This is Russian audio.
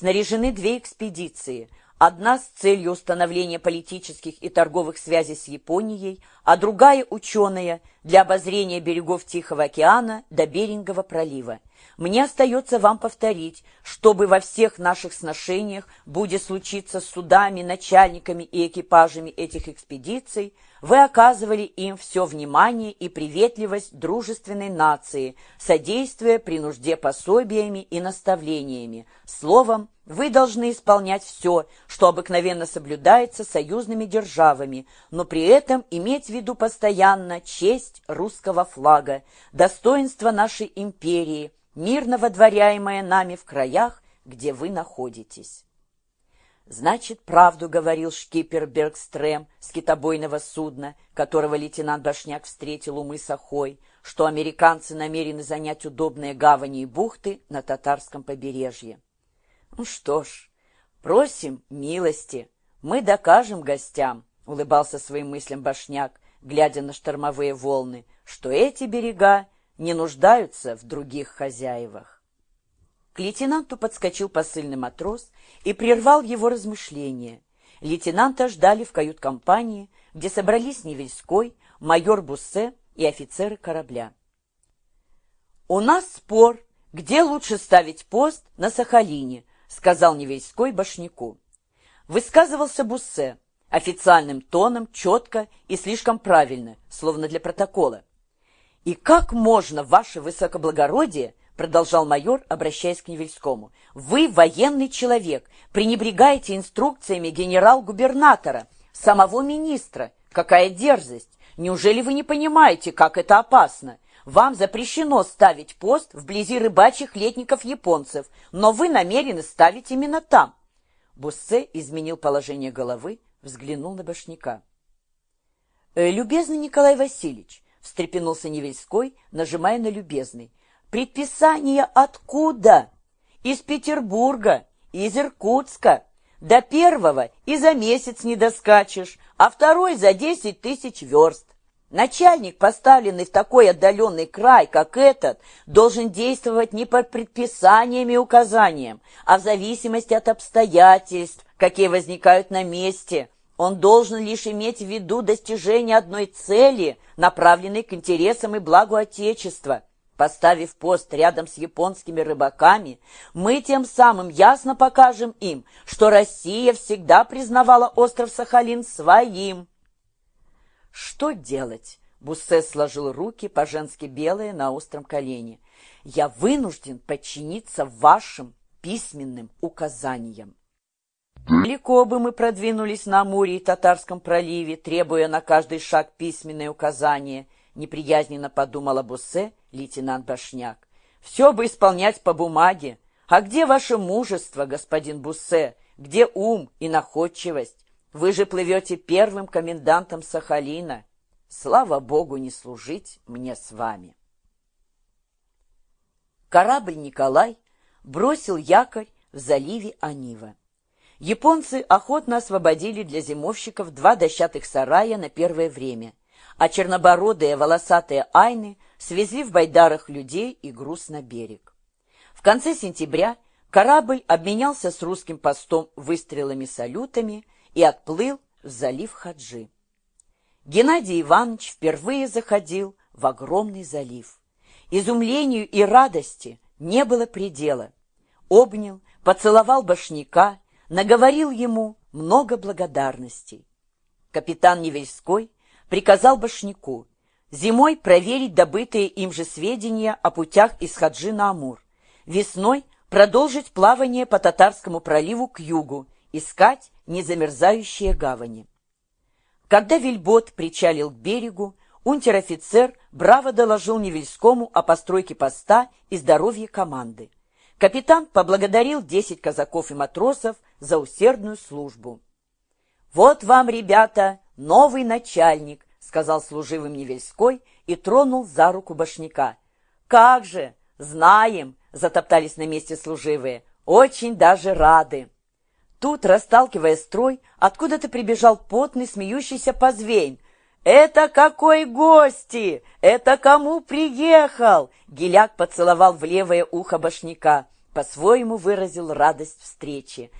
снаряжены две экспедиции – Одна с целью установления политических и торговых связей с Японией, а другая ученая для обозрения берегов Тихого океана до Берингового пролива. Мне остается вам повторить, чтобы во всех наших сношениях, будет случиться с судами, начальниками и экипажами этих экспедиций, вы оказывали им все внимание и приветливость дружественной нации, содействуя при нужде пособиями и наставлениями, словом, вы должны исполнять все, что обыкновенно соблюдается союзными державами, но при этом иметь в виду постоянно честь русского флага, достоинство нашей империи, мирно водворяемое нами в краях, где вы находитесь. Значит, правду говорил шкипер Бергстрем с китобойного судна, которого лейтенант Башняк встретил у мыса Хой, что американцы намерены занять удобные гавани и бухты на татарском побережье. Ну что ж, просим милости, мы докажем гостям, улыбался своим мыслям Башняк, глядя на штормовые волны, что эти берега не нуждаются в других хозяевах. К лейтенанту подскочил посыльный матрос и прервал его размышления. Лейтенанта ждали в кают-компании, где собрались Невельской, майор Буссе и офицеры корабля. «У нас спор, где лучше ставить пост на Сахалине», сказал Невельской башняку. Высказывался Буссе официальным тоном, четко и слишком правильно, словно для протокола. «И как можно, ваше высокоблагородие, продолжал майор, обращаясь к Невельскому, «вы, военный человек, пренебрегаете инструкциями генерал-губернатора, самого министра. Какая дерзость! Неужели вы не понимаете, как это опасно? Вам запрещено ставить пост вблизи рыбачьих летников японцев, но вы намерены ставить именно там. Буссе изменил положение головы, взглянул на башняка. «Э, «Любезный Николай Васильевич», — встрепенулся Невельской, нажимая на «любезный», — «предписание откуда? Из Петербурга, из Иркутска. До первого и за месяц не доскачешь, а второй за десять тысяч верст. Начальник, поставленный в такой отдаленный край, как этот, должен действовать не по предписаниям и указаниям, а в зависимости от обстоятельств, какие возникают на месте. Он должен лишь иметь в виду достижение одной цели, направленной к интересам и благу Отечества. Поставив пост рядом с японскими рыбаками, мы тем самым ясно покажем им, что Россия всегда признавала остров Сахалин своим. «Что делать?» Буссе сложил руки, по-женски белые, на остром колене. «Я вынужден подчиниться вашим письменным указаниям». Далеко бы мы продвинулись на Амуре и Татарском проливе, требуя на каждый шаг письменное указание, неприязненно подумала Буссе лейтенант Башняк. Все бы исполнять по бумаге. А где ваше мужество, господин Буссе? Где ум и находчивость? Вы же плывете первым комендантом Сахалина. Слава Богу, не служить мне с вами. Корабль «Николай» бросил якорь в заливе Анива. Японцы охотно освободили для зимовщиков два дощатых сарая на первое время, а чернобородые волосатые айны свезли в байдарах людей и груз на берег. В конце сентября корабль обменялся с русским постом выстрелами-салютами и отплыл в залив Хаджи. Геннадий Иванович впервые заходил в огромный залив. Изумлению и радости не было предела. Обнял, поцеловал башняка, наговорил ему много благодарностей. Капитан Невельской приказал башняку зимой проверить добытые им же сведения о путях из Хаджи на Амур, весной продолжить плавание по Татарскому проливу к югу искать незамерзающие гавани. Когда вельбот причалил к берегу, унтер-офицер браво доложил Невельскому о постройке поста и здоровье команды. Капитан поблагодарил десять казаков и матросов за усердную службу. «Вот вам, ребята, новый начальник», — сказал служивым Невельской и тронул за руку башняка. «Как же! Знаем!» — затоптались на месте служивые. «Очень даже рады!» Тут, расталкивая строй, откуда-то прибежал потный, смеющийся позвейн. «Это какой гости? Это кому приехал?» Геляк поцеловал в левое ухо башняка. по-своему выразил радость встречи.